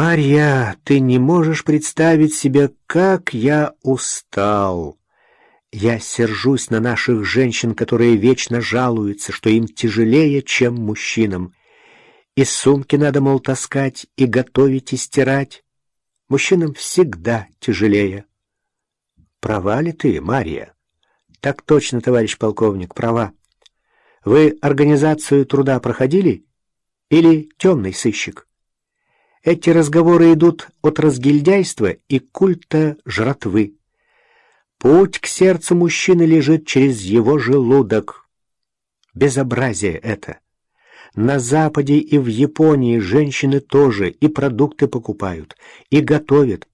«Марья, ты не можешь представить себе, как я устал. Я сержусь на наших женщин, которые вечно жалуются, что им тяжелее, чем мужчинам. И сумки надо, мол, таскать, и готовить, и стирать. Мужчинам всегда тяжелее. Права ли ты, Мария? Так точно, товарищ полковник, права. Вы организацию труда проходили? Или темный сыщик? Эти разговоры идут от разгильдяйства и культа жратвы. Путь к сердцу мужчины лежит через его желудок. Безобразие это. На Западе и в Японии женщины тоже и продукты покупают, и готовят.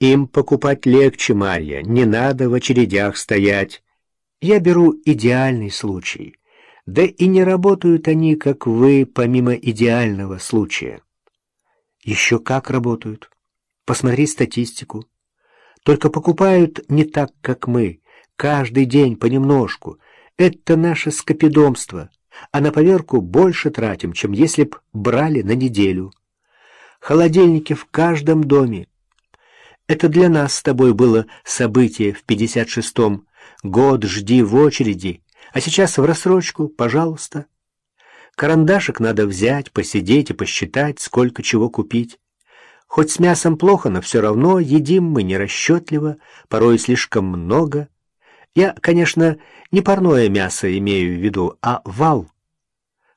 Им покупать легче, Марья, не надо в очередях стоять. Я беру идеальный случай. Да и не работают они, как вы, помимо идеального случая. Еще как работают. Посмотри статистику. Только покупают не так, как мы, каждый день понемножку. Это наше скопидомство а на поверку больше тратим, чем если б брали на неделю. Холодильники в каждом доме. Это для нас с тобой было событие в 56-м. Год жди в очереди, а сейчас в рассрочку, пожалуйста. Карандашик надо взять, посидеть и посчитать, сколько чего купить. Хоть с мясом плохо, но все равно едим мы нерасчетливо, порой слишком много. Я, конечно, не парное мясо имею в виду, а вал.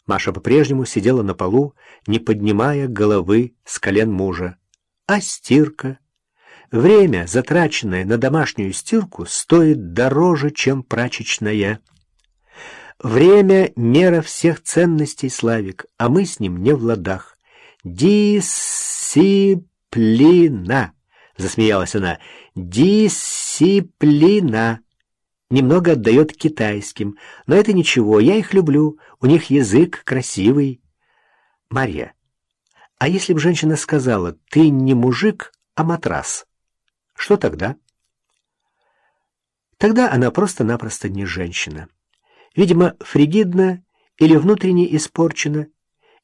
Маша по-прежнему сидела на полу, не поднимая головы с колен мужа. А стирка? Время, затраченное на домашнюю стирку, стоит дороже, чем прачечная. Время — мера всех ценностей, Славик, а мы с ним не в ладах. Дисциплина, — засмеялась она, — дисциплина немного отдает китайским, но это ничего, я их люблю, у них язык красивый. Марья, а если бы женщина сказала, ты не мужик, а матрас, что тогда? Тогда она просто-напросто не женщина. Видимо, фригидна или внутренне испорчена,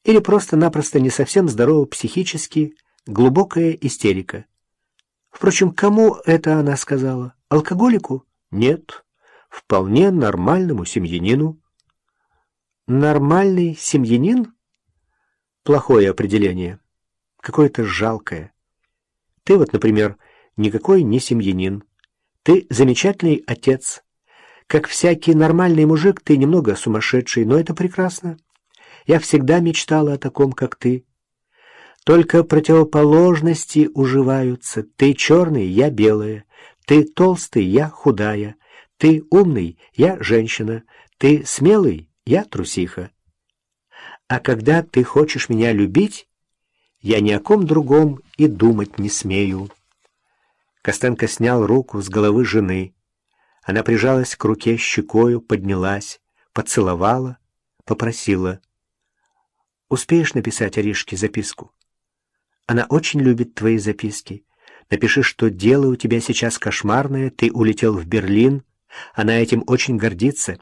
или просто-напросто не совсем здорова психически, глубокая истерика. Впрочем, кому это она сказала? Алкоголику? Нет вполне нормальному семьянину. Нормальный семьянин? Плохое определение. Какое-то жалкое. Ты вот, например, никакой не семьянин. Ты замечательный отец. Как всякий нормальный мужик, ты немного сумасшедший, но это прекрасно. Я всегда мечтала о таком, как ты. Только противоположности уживаются. Ты черный, я белая. Ты толстый, я худая. Ты умный, я женщина. Ты смелый, я трусиха. А когда ты хочешь меня любить, я ни о ком другом и думать не смею. Костенко снял руку с головы жены. Она прижалась к руке щекою, поднялась, поцеловала, попросила. «Успеешь написать Аришке записку? Она очень любит твои записки. Напиши, что дело у тебя сейчас кошмарное, ты улетел в Берлин, она этим очень гордится.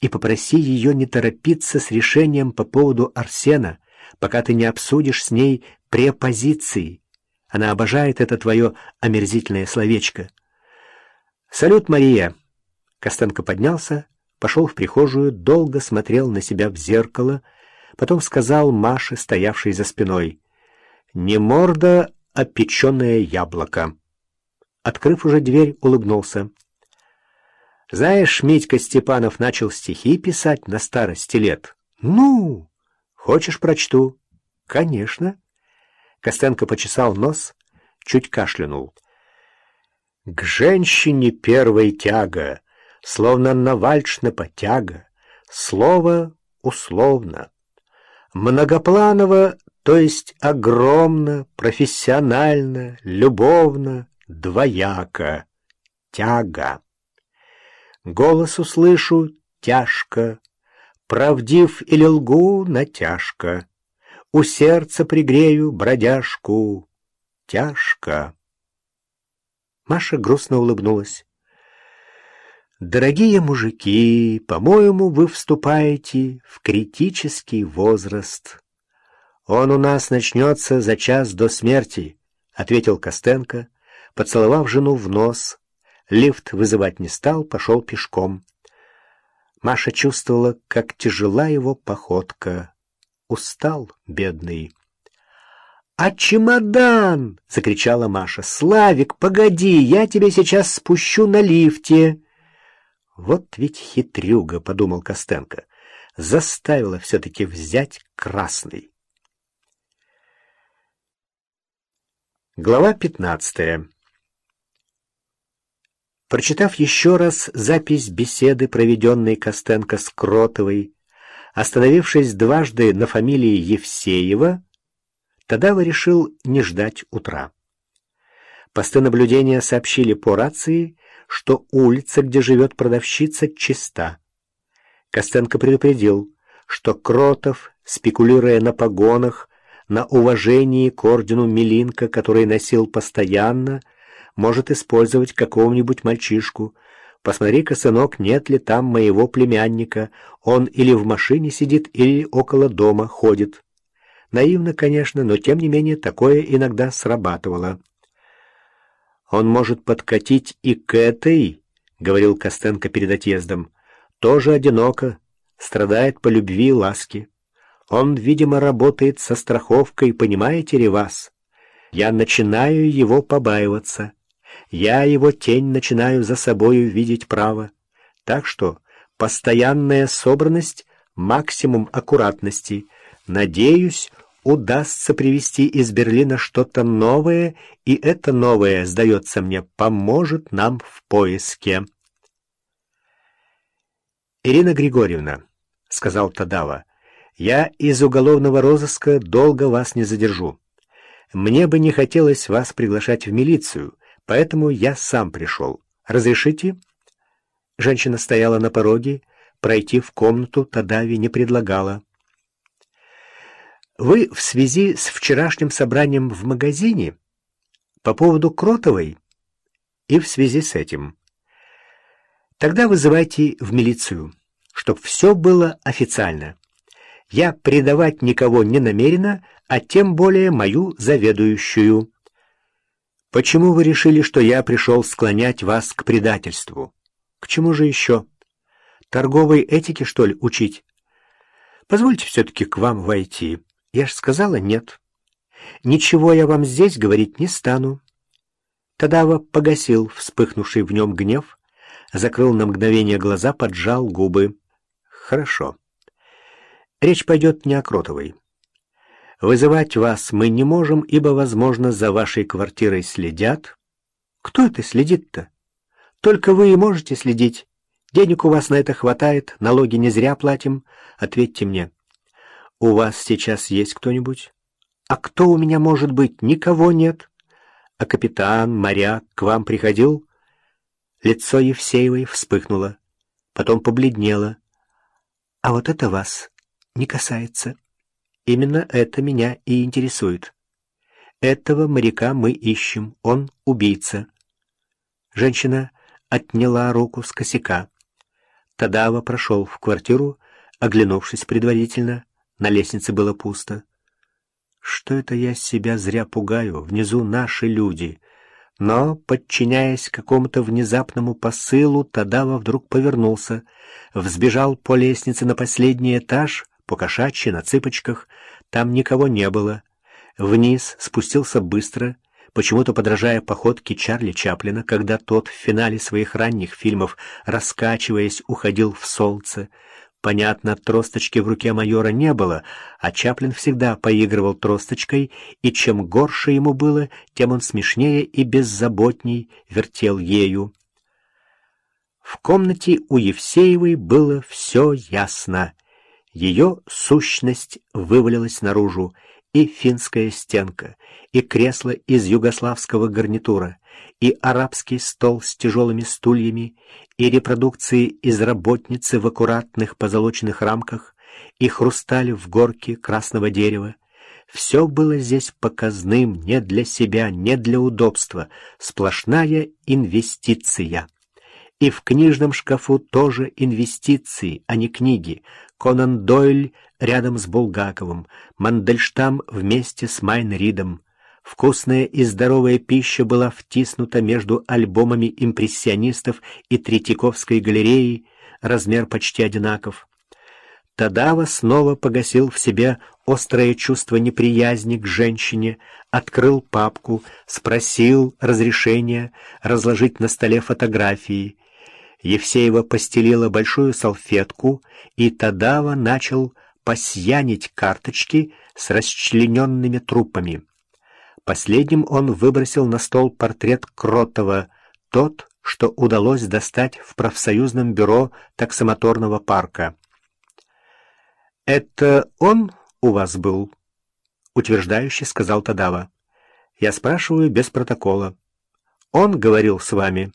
И попроси ее не торопиться с решением по поводу Арсена, пока ты не обсудишь с ней препозиции. Она обожает это твое омерзительное словечко. «Салют, Мария!» Костенко поднялся, пошел в прихожую, долго смотрел на себя в зеркало, потом сказал Маше, стоявшей за спиной, «Не морда, а печеное яблоко». Открыв уже дверь, улыбнулся. Знаешь, Митька Степанов начал стихи писать на старости лет. Ну, хочешь, прочту? Конечно. Костенко почесал нос, чуть кашлянул. К женщине первой тяга, словно навальчна потяга, слово условно. Многопланово, то есть огромно, профессионально, любовно, двояко, тяга. Голос услышу тяжко, Правдив или лгу натяжко, У сердца пригрею бродяжку, Тяжко. Маша грустно улыбнулась. «Дорогие мужики, по-моему, вы вступаете в критический возраст. «Он у нас начнется за час до смерти», — ответил Костенко, поцеловав жену в нос. Лифт вызывать не стал, пошел пешком. Маша чувствовала, как тяжела его походка. Устал, бедный. «А чемодан!» — закричала Маша. «Славик, погоди, я тебя сейчас спущу на лифте!» «Вот ведь хитрюга!» — подумал Костенко. Заставила все-таки взять красный. Глава пятнадцатая Прочитав еще раз запись беседы, проведенной Костенко с Кротовой, остановившись дважды на фамилии Евсеева, Тадава решил не ждать утра. Посты наблюдения сообщили по рации, что улица, где живет продавщица, чиста. Костенко предупредил, что Кротов, спекулируя на погонах, на уважении к ордену Милинка, который носил постоянно, может использовать какого-нибудь мальчишку. Посмотри-ка, сынок, нет ли там моего племянника. Он или в машине сидит, или около дома ходит. Наивно, конечно, но тем не менее такое иногда срабатывало. «Он может подкатить и к этой», — говорил Костенко перед отъездом. «Тоже одиноко, страдает по любви и ласке. Он, видимо, работает со страховкой, понимаете ли вас? Я начинаю его побаиваться». Я его тень начинаю за собою видеть право. Так что постоянная собранность — максимум аккуратности. Надеюсь, удастся привести из Берлина что-то новое, и это новое, сдается мне, поможет нам в поиске. «Ирина Григорьевна», — сказал Тадава, — «я из уголовного розыска долго вас не задержу. Мне бы не хотелось вас приглашать в милицию, Поэтому я сам пришел. Разрешите?» Женщина стояла на пороге, пройти в комнату Тадави не предлагала. «Вы в связи с вчерашним собранием в магазине по поводу Кротовой и в связи с этим. Тогда вызывайте в милицию, чтобы все было официально. Я предавать никого не намерена, а тем более мою заведующую». Почему вы решили, что я пришел склонять вас к предательству? К чему же еще? Торговой этике, что ли, учить? Позвольте все-таки к вам войти. Я ж сказала нет. Ничего я вам здесь говорить не стану. Тадава погасил вспыхнувший в нем гнев, закрыл на мгновение глаза, поджал губы. Хорошо. Речь пойдет не о Кротовой. Вызывать вас мы не можем, ибо, возможно, за вашей квартирой следят. Кто это следит-то? Только вы и можете следить. Денег у вас на это хватает, налоги не зря платим. Ответьте мне, у вас сейчас есть кто-нибудь? А кто у меня может быть? Никого нет. А капитан, моряк к вам приходил? Лицо Евсеевой вспыхнуло, потом побледнело. А вот это вас не касается. Именно это меня и интересует. Этого моряка мы ищем, он убийца. Женщина отняла руку с косяка. Тадава прошел в квартиру, оглянувшись предварительно. На лестнице было пусто. Что это я себя зря пугаю? Внизу наши люди. Но, подчиняясь какому-то внезапному посылу, Тадава вдруг повернулся, взбежал по лестнице на последний этаж покошачьи, на цыпочках. Там никого не было. Вниз спустился быстро, почему-то подражая походке Чарли Чаплина, когда тот в финале своих ранних фильмов, раскачиваясь, уходил в солнце. Понятно, тросточки в руке майора не было, а Чаплин всегда поигрывал тросточкой, и чем горше ему было, тем он смешнее и беззаботней вертел ею. В комнате у Евсеевой было все ясно. Ее сущность вывалилась наружу, и финская стенка, и кресло из югославского гарнитура, и арабский стол с тяжелыми стульями, и репродукции из работницы в аккуратных позолоченных рамках, и хрусталь в горке красного дерева. Все было здесь показным не для себя, не для удобства, сплошная инвестиция. И в книжном шкафу тоже инвестиции, а не книги. Конан Дойль рядом с Булгаковым, Мандельштам вместе с Майн Ридом. Вкусная и здоровая пища была втиснута между альбомами импрессионистов и Третьяковской галереей, размер почти одинаков. Тадава снова погасил в себе острое чувство неприязни к женщине, открыл папку, спросил разрешения разложить на столе фотографии. Евсеева постелила большую салфетку, и Тадава начал посьянить карточки с расчлененными трупами. Последним он выбросил на стол портрет Кротова, тот, что удалось достать в профсоюзном бюро таксомоторного парка. «Это он у вас был?» — утверждающе сказал Тадава. «Я спрашиваю без протокола. Он говорил с вами?»